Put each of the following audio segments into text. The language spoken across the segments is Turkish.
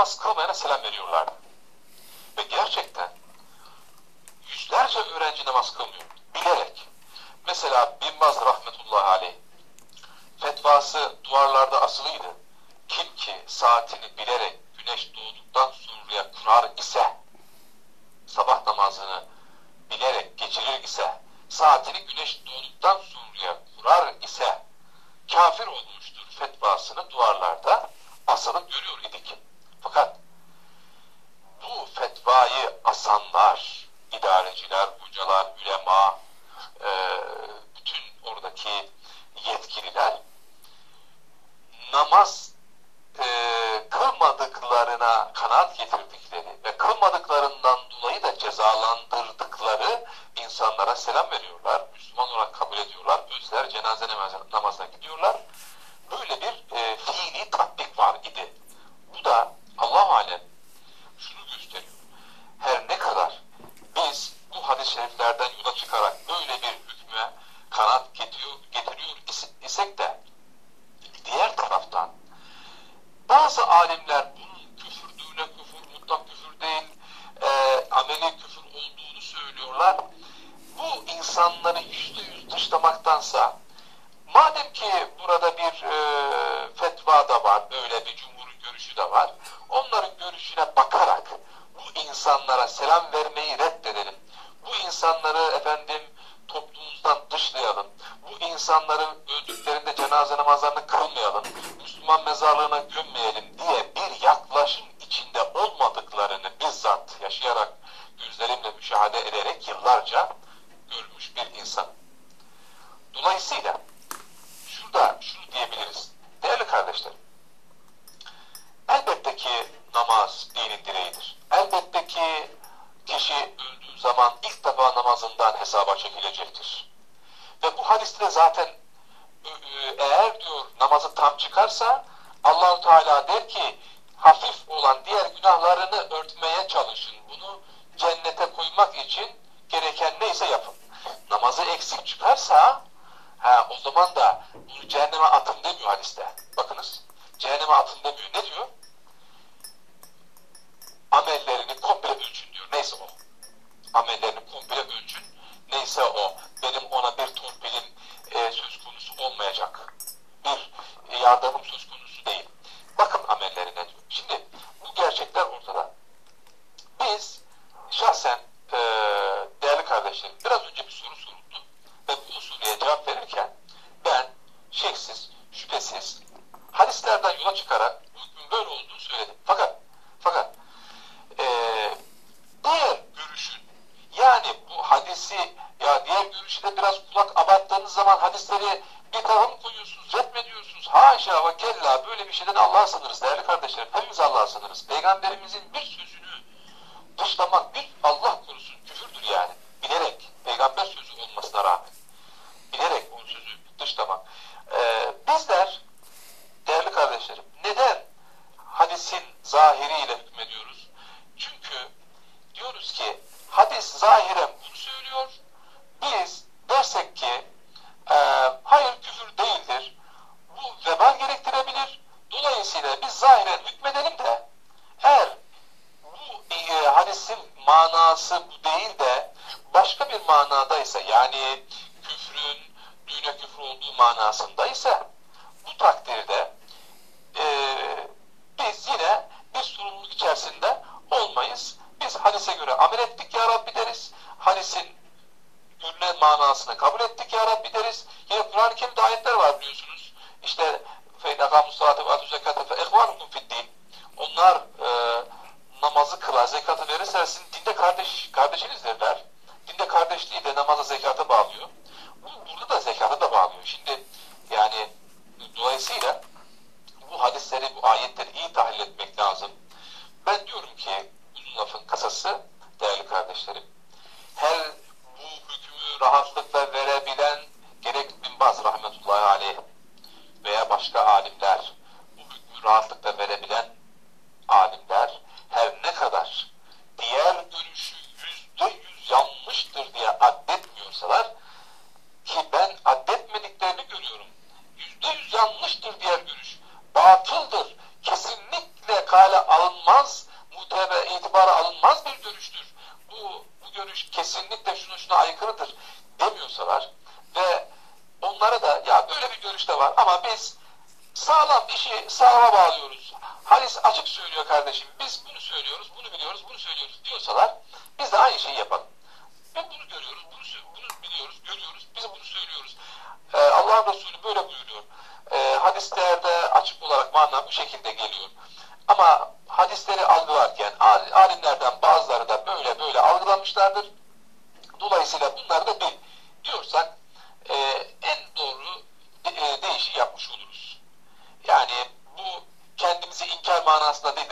Thomas Cromwell'e selam veriyorlardı. insanlara selam veriyorlar. Müslüman olarak kabul ediyorlar. Özler cenaze namazına gidiyorlar. Böyle bir müdahale ederek yıllarca görmüş bir insan. Dolayısıyla şurada şunu diyebiliriz. Değerli kardeşlerim, elbette ki namaz dinin direğidir. Elbette ki kişi öldüğü zaman ilk defa namazından hesaba çekilecektir. manası bu değil de başka bir manada ise yani küfrün düğüne küfür olduğu manasında ise bu takdirde e, biz yine bir sorumluluk içerisinde olmayız. Biz hadise göre amel ettik ya Rabbi deriz. Hadisin görünen manasını kabul ettik ya Rabbi deriz. Yine Kur'an-ı Kerim'de ayetler var biliyorsunuz. İşte فَاِنَقَامُ السَّلَاتِ وَاَتُوا زَكَاتَ فَاِخْوَانُكُمْ فِي Onlar e, namazı kılar, zekatı verirse kardeş, kardeşiniz dediler. Dinde kardeşliği de namaza zekata bağlıyor. нас на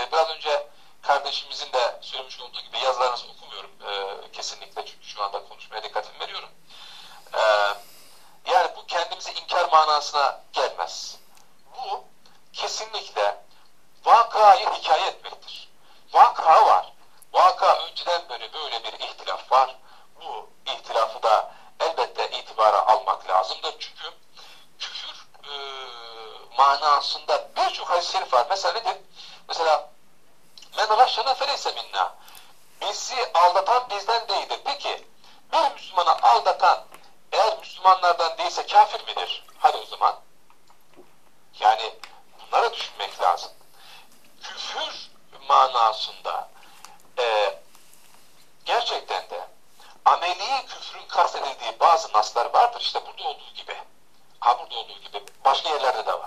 ileride de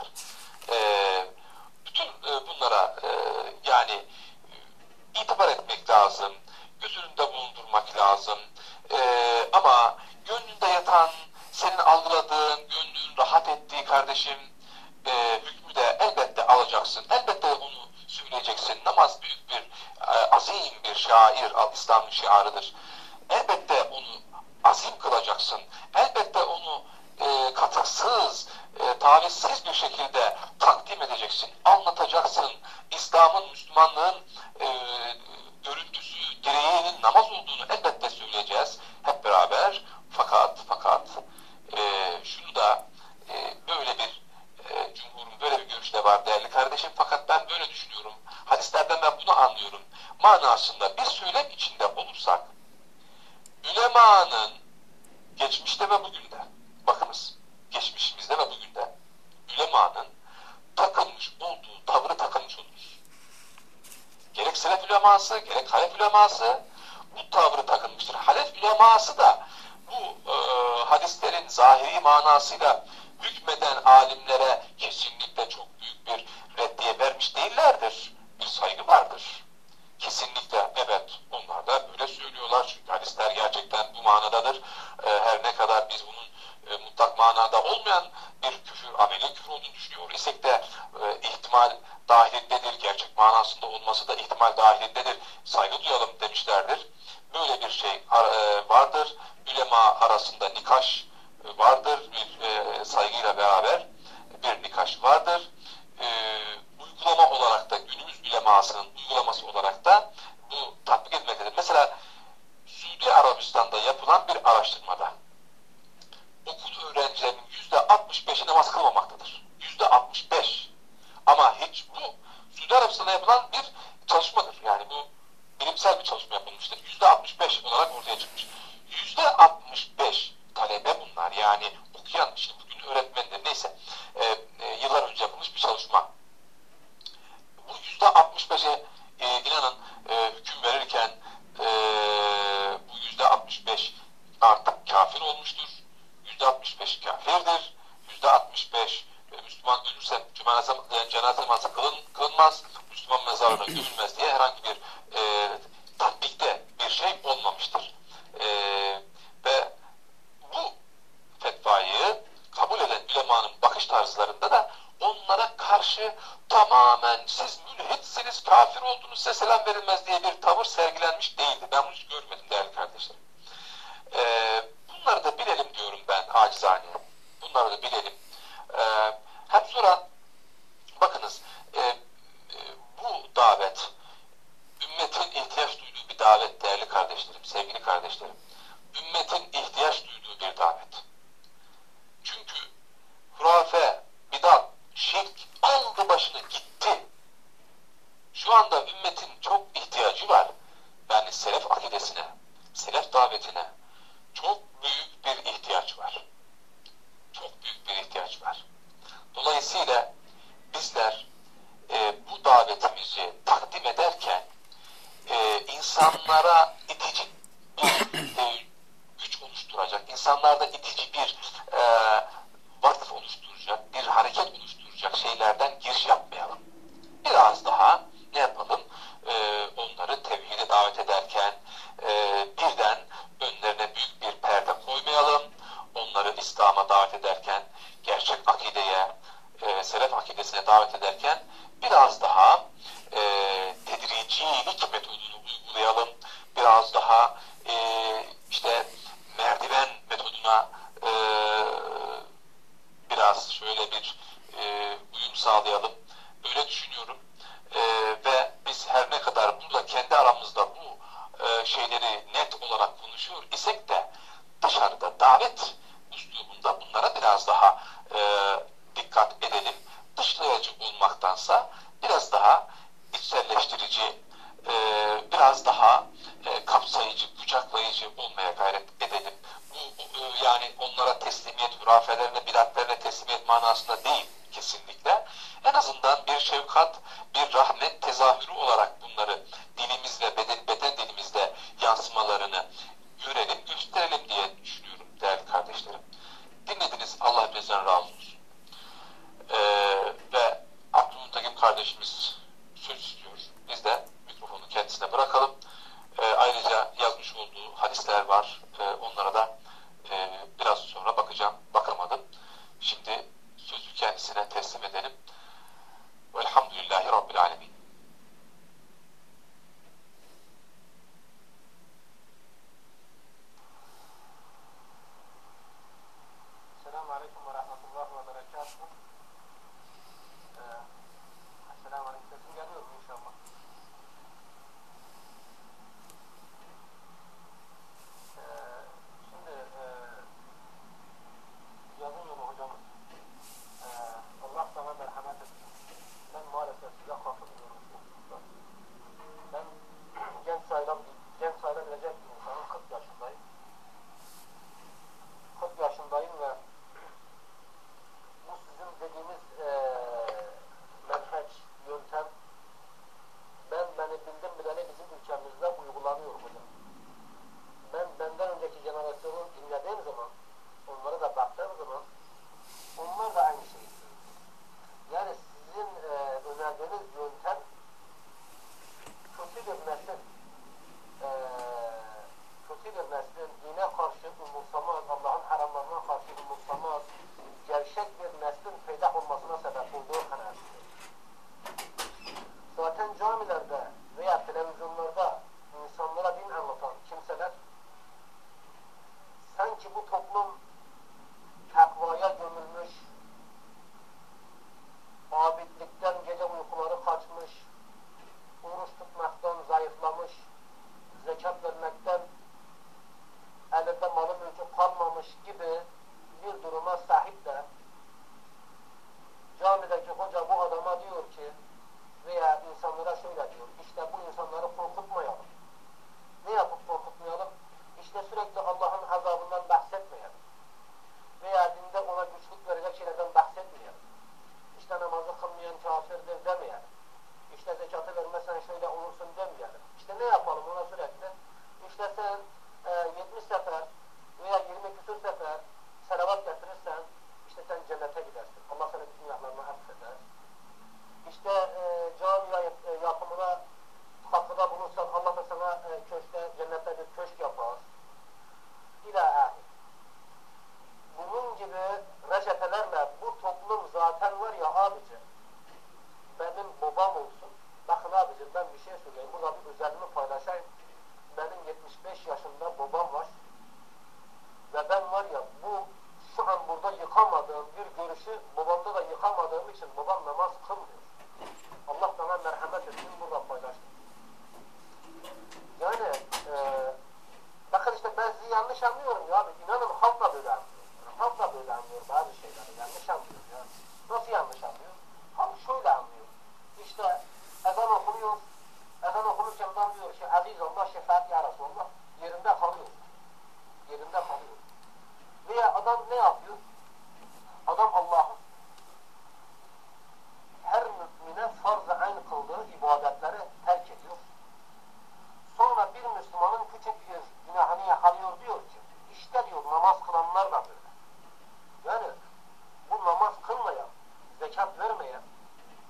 uleması, gerek Halep uleması bu tavrı takınmıştır. Halep uleması da bu e, hadislerin zahiri manasıyla hükmeden alimlere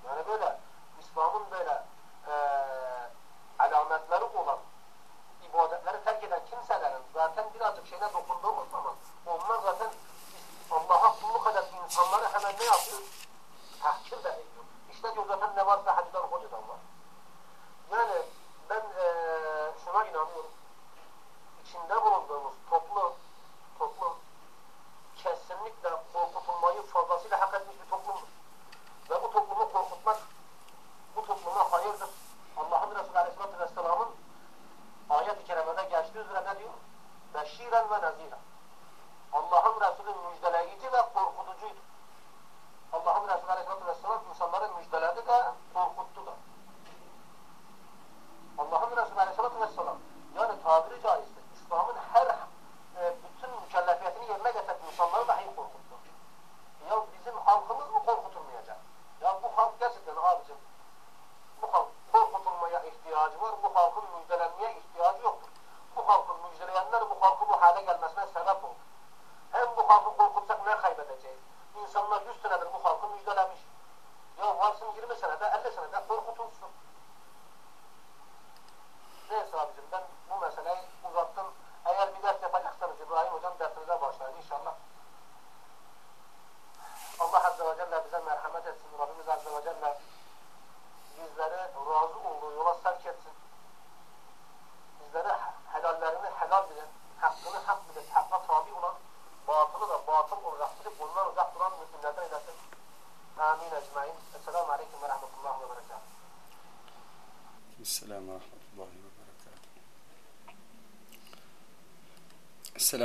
yani böyle İslam'ın böyle e, alametleri olan ibadetleri terk eden kimselerin zaten birazcık şeyine dokunduğumuz zaman onlar zaten Allah'a kulluk eden insanları hemen ne yapıyor? Tahkir de ediyor. İşte diyor zaten ne varsa hadiden hocadan var. Yani ben e, şuna inanıyorum. İçinde bulunduğumuz toplum, بشیرا و نذیرا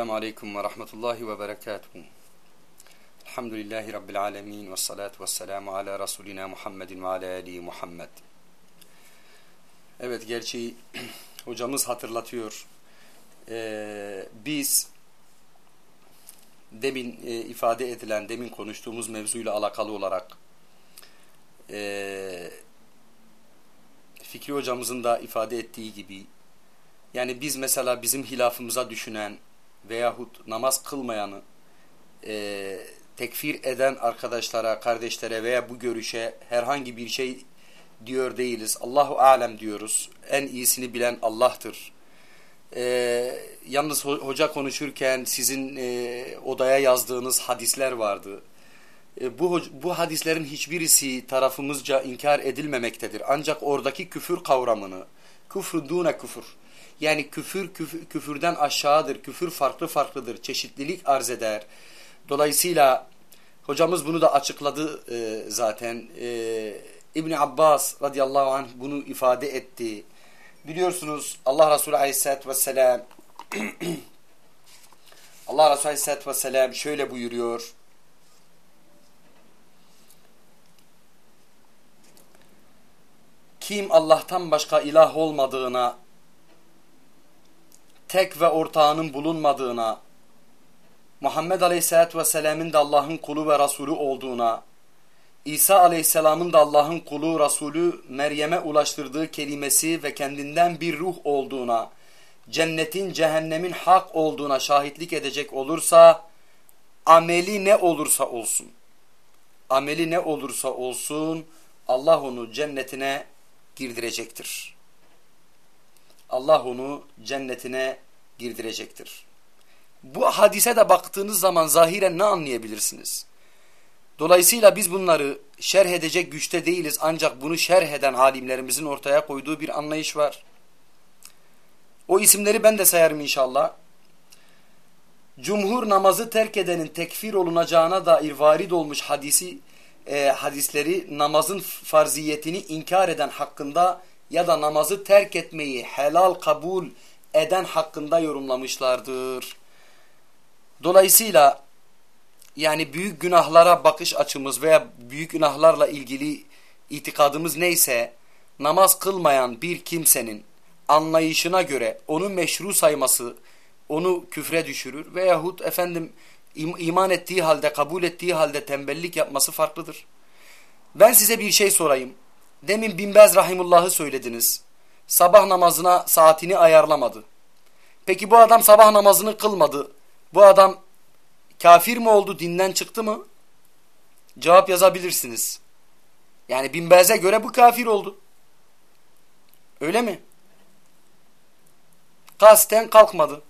Esselamu Aleyküm ve Rahmetullahi ve Berekatuhu. Elhamdülillahi Rabbil Alemin ve salatu ve selamu ala Resulina Muhammedin ve ala Ali Muhammed. Evet gerçi hocamız hatırlatıyor. Ee, biz demin e, ifade edilen, demin konuştuğumuz mevzuyla alakalı olarak e, Fikri hocamızın da ifade ettiği gibi yani biz mesela bizim hilafımıza düşünen veyahut namaz kılmayanı e, tekfir eden arkadaşlara, kardeşlere veya bu görüşe herhangi bir şey diyor değiliz. Allahu alem diyoruz. En iyisini bilen Allah'tır. E, yalnız hoca konuşurken sizin e, odaya yazdığınız hadisler vardı. E, bu, bu hadislerin hiçbirisi tarafımızca inkar edilmemektedir. Ancak oradaki küfür kavramını, küfrü dune küfür, yani küfür, küfür küfürden aşağıdır, küfür farklı farklıdır, çeşitlilik arz eder. Dolayısıyla hocamız bunu da açıkladı e, zaten. E, ibn Abbas radıyallahu anh bunu ifade etti. Biliyorsunuz Allah Resulü aleyhissalatü vesselam Allah Resulü aleyhissalatü vesselam şöyle buyuruyor. Kim Allah'tan başka ilah olmadığına, tek ve ortağının bulunmadığına, Muhammed Aleyhisselatü Vesselam'ın da Allah'ın kulu ve Resulü olduğuna, İsa Aleyhisselam'ın da Allah'ın kulu, Resulü, Meryem'e ulaştırdığı kelimesi ve kendinden bir ruh olduğuna, cennetin, cehennemin hak olduğuna şahitlik edecek olursa, ameli ne olursa olsun, ameli ne olursa olsun, Allah onu cennetine girdirecektir. Allah onu cennetine girdirecektir. Bu hadise de baktığınız zaman zahiren ne anlayabilirsiniz? Dolayısıyla biz bunları şerh edecek güçte değiliz ancak bunu şerh eden alimlerimizin ortaya koyduğu bir anlayış var. O isimleri ben de sayarım inşallah. Cumhur namazı terk edenin tekfir olunacağına dair varid olmuş hadisi e, hadisleri namazın farziyetini inkar eden hakkında ya da namazı terk etmeyi helal kabul eden hakkında yorumlamışlardır. Dolayısıyla yani büyük günahlara bakış açımız veya büyük günahlarla ilgili itikadımız neyse namaz kılmayan bir kimsenin anlayışına göre onu meşru sayması onu küfre düşürür veyahut efendim iman ettiği halde, kabul ettiği halde tembellik yapması farklıdır. Ben size bir şey sorayım. Demin Binbez Rahimullah'ı söylediniz. Sabah namazına saatini ayarlamadı. Peki bu adam sabah namazını kılmadı. Bu adam kafir mi oldu, dinden çıktı mı? Cevap yazabilirsiniz. Yani Binbaz'e göre bu kafir oldu. Öyle mi? Kasten kalkmadı.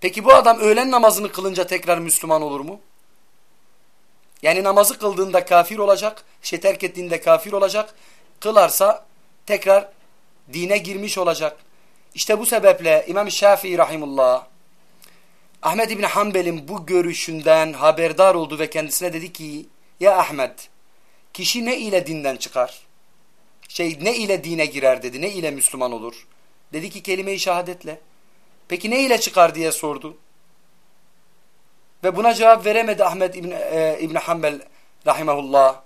Peki bu adam öğlen namazını kılınca tekrar Müslüman olur mu? Yani namazı kıldığında kafir olacak, şey terk ettiğinde kafir olacak, kılarsa tekrar dine girmiş olacak. İşte bu sebeple İmam Şafii Rahimullah, Ahmet İbni Hanbel'in bu görüşünden haberdar oldu ve kendisine dedi ki, Ya Ahmet, kişi ne ile dinden çıkar? Şey ne ile dine girer dedi, ne ile Müslüman olur? Dedi ki kelime-i şehadetle. Peki ne ile çıkar diye sordu. Ve buna cevap veremedi Ahmet İbni, e, İbni Hanbel rahimahullah.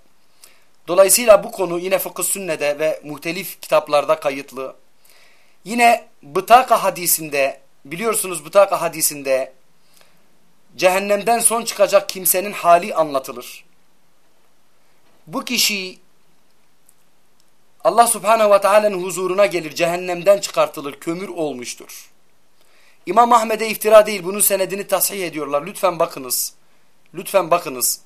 Dolayısıyla bu konu yine fıkıh sünnede ve muhtelif kitaplarda kayıtlı. Yine Bıtaka hadisinde biliyorsunuz Bıtaka hadisinde cehennemden son çıkacak kimsenin hali anlatılır. Bu kişi Allah subhanehu ve teala'nın huzuruna gelir cehennemden çıkartılır kömür olmuştur. İmam Ahmed'e iftira değil bunun senedini tasih ediyorlar. Lütfen bakınız. Lütfen bakınız.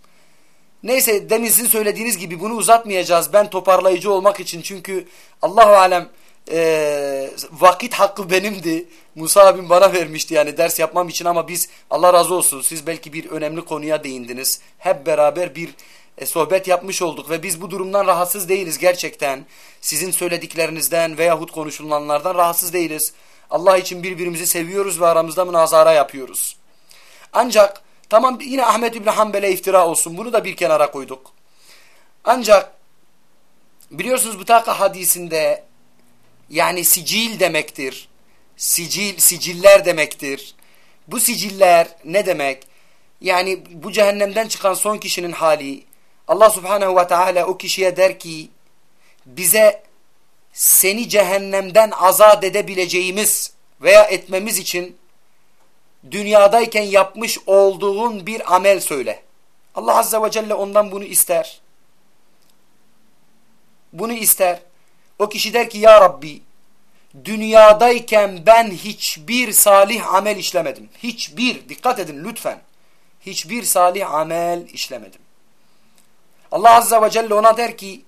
Neyse demin sizin söylediğiniz gibi bunu uzatmayacağız. Ben toparlayıcı olmak için çünkü Allahu alem e, vakit hakkı benimdi. Musa abim bana vermişti yani ders yapmam için ama biz Allah razı olsun siz belki bir önemli konuya değindiniz. Hep beraber bir e, sohbet yapmış olduk ve biz bu durumdan rahatsız değiliz gerçekten. Sizin söylediklerinizden veyahut konuşulanlardan rahatsız değiliz. Allah için birbirimizi seviyoruz ve aramızda münazara yapıyoruz. Ancak tamam yine Ahmet İbni Hanbel'e iftira olsun bunu da bir kenara koyduk. Ancak biliyorsunuz bu taka hadisinde yani sicil demektir. Sicil, siciller demektir. Bu siciller ne demek? Yani bu cehennemden çıkan son kişinin hali Allah subhanehu ve teala o kişiye der ki bize seni cehennemden azat edebileceğimiz veya etmemiz için dünyadayken yapmış olduğun bir amel söyle. Allah azze ve celle ondan bunu ister. Bunu ister. O kişi der ki ya Rabbi dünyadayken ben hiçbir salih amel işlemedim. Hiçbir dikkat edin lütfen. Hiçbir salih amel işlemedim. Allah azze ve celle ona der ki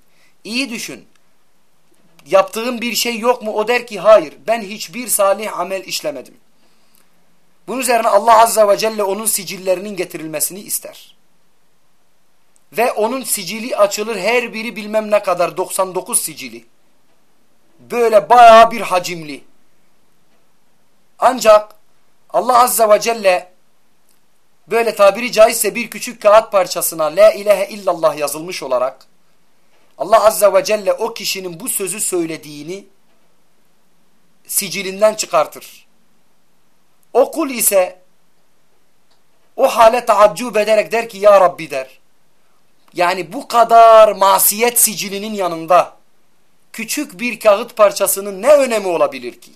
iyi düşün. Yaptığım bir şey yok mu? O der ki hayır ben hiçbir salih amel işlemedim. Bunun üzerine Allah azze ve celle onun sicillerinin getirilmesini ister. Ve onun sicili açılır her biri bilmem ne kadar 99 sicili. Böyle bayağı bir hacimli. Ancak Allah azze ve celle böyle tabiri caizse bir küçük kağıt parçasına la ilahe illallah yazılmış olarak Allah azze ve celle o kişinin bu sözü söylediğini sicilinden çıkartır. O kul ise o hale taaccub ederek der ki ya Rabbi der. Yani bu kadar masiyet sicilinin yanında küçük bir kağıt parçasının ne önemi olabilir ki?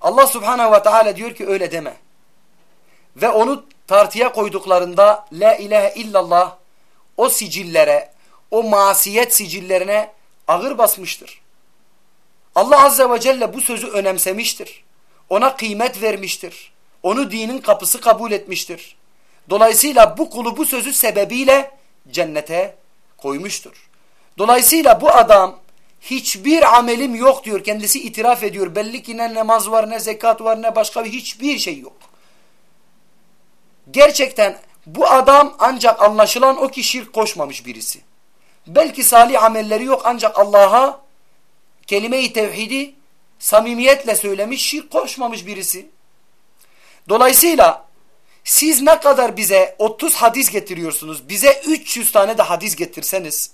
Allah subhanehu ve teala diyor ki öyle deme. Ve onu tartıya koyduklarında la ilahe illallah o sicillere, o masiyet sicillerine ağır basmıştır. Allah azze ve celle bu sözü önemsemiştir. Ona kıymet vermiştir. Onu dinin kapısı kabul etmiştir. Dolayısıyla bu kulu bu sözü sebebiyle cennete koymuştur. Dolayısıyla bu adam hiçbir amelim yok diyor. Kendisi itiraf ediyor. Belli ki ne namaz var, ne zekat var, ne başka bir hiçbir şey yok. Gerçekten bu adam ancak anlaşılan o ki şirk koşmamış birisi. Belki salih amelleri yok ancak Allah'a kelime-i tevhidi samimiyetle söylemiş, şirk koşmamış birisi. Dolayısıyla siz ne kadar bize 30 hadis getiriyorsunuz, bize 300 tane de hadis getirseniz,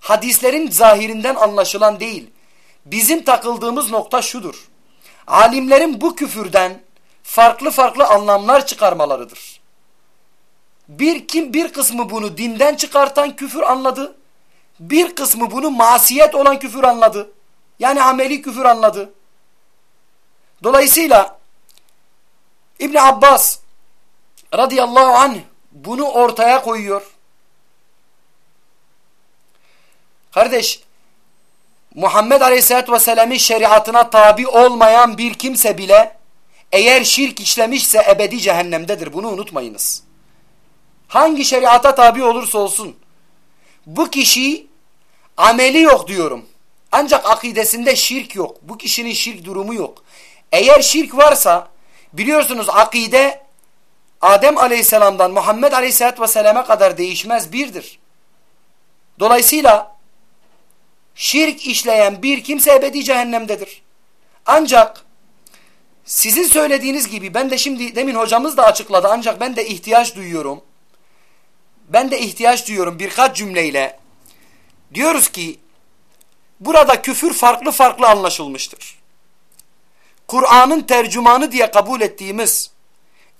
hadislerin zahirinden anlaşılan değil. Bizim takıldığımız nokta şudur. Alimlerin bu küfürden farklı farklı anlamlar çıkarmalarıdır. Bir kim bir kısmı bunu dinden çıkartan küfür anladı. Bir kısmı bunu masiyet olan küfür anladı. Yani ameli küfür anladı. Dolayısıyla İbn Abbas radıyallahu anh bunu ortaya koyuyor. Kardeş Muhammed Aleyhisselatü Vesselam'ın şeriatına tabi olmayan bir kimse bile eğer şirk işlemişse ebedi cehennemdedir. Bunu unutmayınız. Hangi şeriata tabi olursa olsun. Bu kişi ameli yok diyorum. Ancak akidesinde şirk yok. Bu kişinin şirk durumu yok. Eğer şirk varsa biliyorsunuz akide Adem aleyhisselamdan Muhammed aleyhisselatü vesselam'a kadar değişmez birdir. Dolayısıyla şirk işleyen bir kimse ebedi cehennemdedir. Ancak sizin söylediğiniz gibi ben de şimdi demin hocamız da açıkladı ancak ben de ihtiyaç duyuyorum. Ben de ihtiyaç duyuyorum birkaç cümleyle. Diyoruz ki burada küfür farklı farklı anlaşılmıştır. Kur'an'ın tercümanı diye kabul ettiğimiz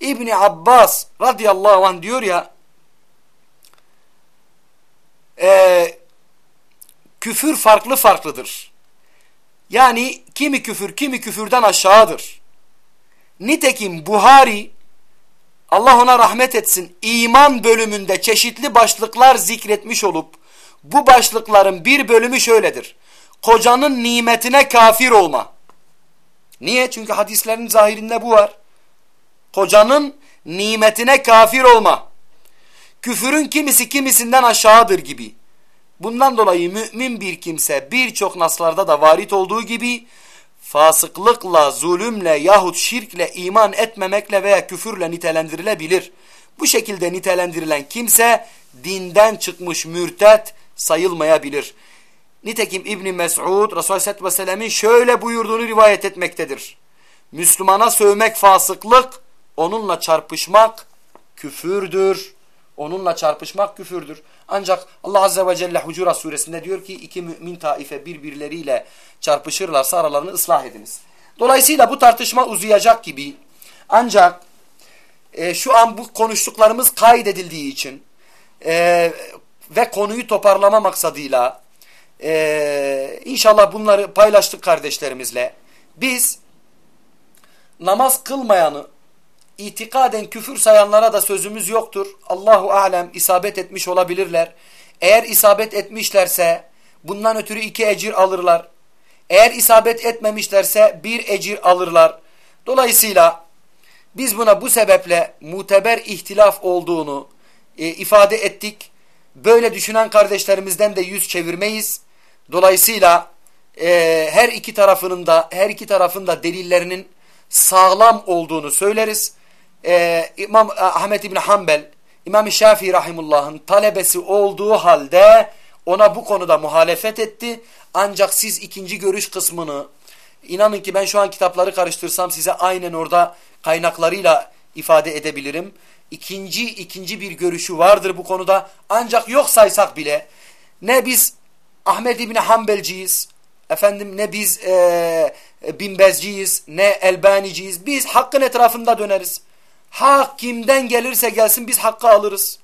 İbni Abbas radıyallahu anh diyor ya e, küfür farklı farklıdır. Yani kimi küfür kimi küfürden aşağıdır. Nitekim Buhari Allah ona rahmet etsin iman bölümünde çeşitli başlıklar zikretmiş olup bu başlıkların bir bölümü şöyledir. Kocanın nimetine kafir olma. Niye? Çünkü hadislerin zahirinde bu var. Kocanın nimetine kafir olma. Küfürün kimisi kimisinden aşağıdır gibi. Bundan dolayı mümin bir kimse birçok naslarda da varit olduğu gibi fasıklıkla, zulümle yahut şirkle, iman etmemekle veya küfürle nitelendirilebilir. Bu şekilde nitelendirilen kimse dinden çıkmış mürtet sayılmayabilir. Nitekim İbni Mes'ud Resulü Aleyhisselatü Vesselam'ın şöyle buyurduğunu rivayet etmektedir. Müslümana sövmek fasıklık, onunla çarpışmak küfürdür. Onunla çarpışmak küfürdür. Ancak Allah Azze ve Celle Hucurat suresinde diyor ki iki mümin taife birbirleriyle çarpışırlarsa aralarını ıslah ediniz. Dolayısıyla bu tartışma uzayacak gibi ancak e, şu an bu konuştuklarımız kaydedildiği için e, ve konuyu toparlama maksadıyla e, inşallah bunları paylaştık kardeşlerimizle. Biz namaz kılmayanı itikaden küfür sayanlara da sözümüz yoktur. Allahu alem isabet etmiş olabilirler. Eğer isabet etmişlerse bundan ötürü iki ecir alırlar. Eğer isabet etmemişlerse bir ecir alırlar. Dolayısıyla biz buna bu sebeple muteber ihtilaf olduğunu e, ifade ettik. Böyle düşünen kardeşlerimizden de yüz çevirmeyiz. Dolayısıyla e, her iki tarafının da her iki tarafın da delillerinin sağlam olduğunu söyleriz e, İmam e, Ahmet İbni Hanbel, İmam Şafii Rahimullah'ın talebesi olduğu halde ona bu konuda muhalefet etti. Ancak siz ikinci görüş kısmını inanın ki ben şu an kitapları karıştırsam size aynen orada kaynaklarıyla ifade edebilirim. İkinci, ikinci bir görüşü vardır bu konuda. Ancak yok saysak bile ne biz Ahmet İbni Hanbelciyiz, efendim ne biz e, Binbezciyiz, ne Elbaniciyiz. Biz hakkın etrafında döneriz. Hak kimden gelirse gelsin biz hakkı alırız.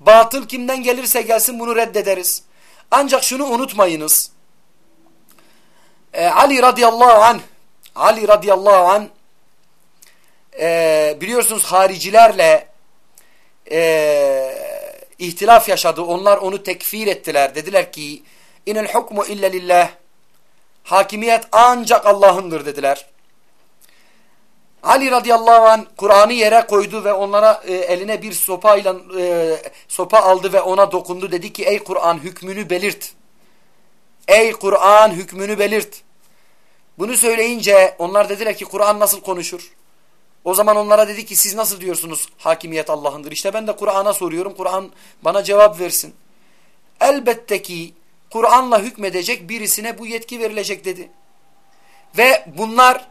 Batıl kimden gelirse gelsin bunu reddederiz. Ancak şunu unutmayınız. Ee, Ali radıyallahu anh Ali radıyallahu anh e, biliyorsunuz haricilerle e, ihtilaf yaşadı. Onlar onu tekfir ettiler. Dediler ki inel hukmu illa lillah hakimiyet ancak Allah'ındır dediler. Ali radıyallahu an Kur'an'ı yere koydu ve onlara e, eline bir sopayla e, sopa aldı ve ona dokundu. Dedi ki ey Kur'an hükmünü belirt. Ey Kur'an hükmünü belirt. Bunu söyleyince onlar dediler ki Kur'an nasıl konuşur? O zaman onlara dedi ki siz nasıl diyorsunuz hakimiyet Allah'ındır? İşte ben de Kur'an'a soruyorum. Kur'an bana cevap versin. Elbette ki Kur'an'la hükmedecek birisine bu yetki verilecek dedi. Ve bunlar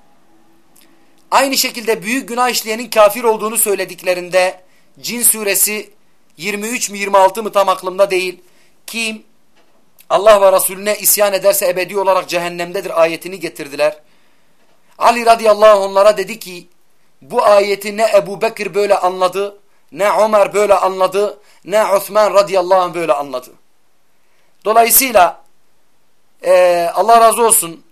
Aynı şekilde büyük günah işleyenin kafir olduğunu söylediklerinde Cin suresi 23 mi 26 mı tam aklımda değil. Kim Allah ve Resulüne isyan ederse ebedi olarak cehennemdedir ayetini getirdiler. Ali radıyallahu anh onlara dedi ki bu ayeti ne Ebu Bekir böyle anladı, ne Ömer böyle anladı, ne Osman radıyallahu anh böyle anladı. Dolayısıyla e, Allah razı olsun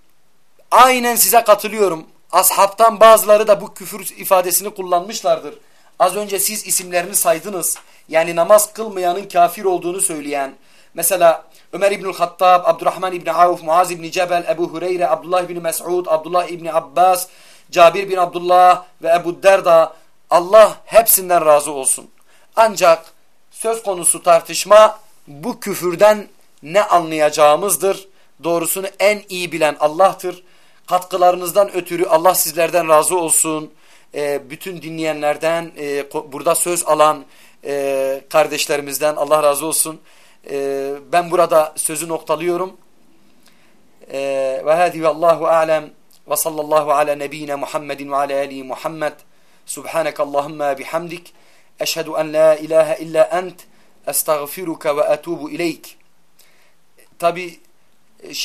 aynen size katılıyorum. Ashabtan bazıları da bu küfür ifadesini kullanmışlardır. Az önce siz isimlerini saydınız. Yani namaz kılmayanın kafir olduğunu söyleyen. Mesela Ömer İbnül Hattab, Abdurrahman İbni Avf, Muaz İbni Cebel, Ebu Hureyre, Abdullah İbni Mes'ud, Abdullah İbni Abbas Cabir bin Abdullah ve Ebu Derda Allah hepsinden razı olsun. Ancak söz konusu tartışma bu küfürden ne anlayacağımızdır. Doğrusunu en iyi bilen Allah'tır. Katkılarınızdan ötürü Allah sizlerden razı olsun. Ee, bütün dinleyenlerden, e, burada söz alan e, kardeşlerimizden Allah razı olsun. E, ben burada sözü noktalıyorum. E, ve hâzi Allahu alem ve sallallahu ala nebiyyina Muhammedin ve ala alihi Muhammed. Subhaneke Allahümme bihamdik. Eşhedü en la ilahe illa ent. Estağfiruka ve etubu ileyk. Tabi şey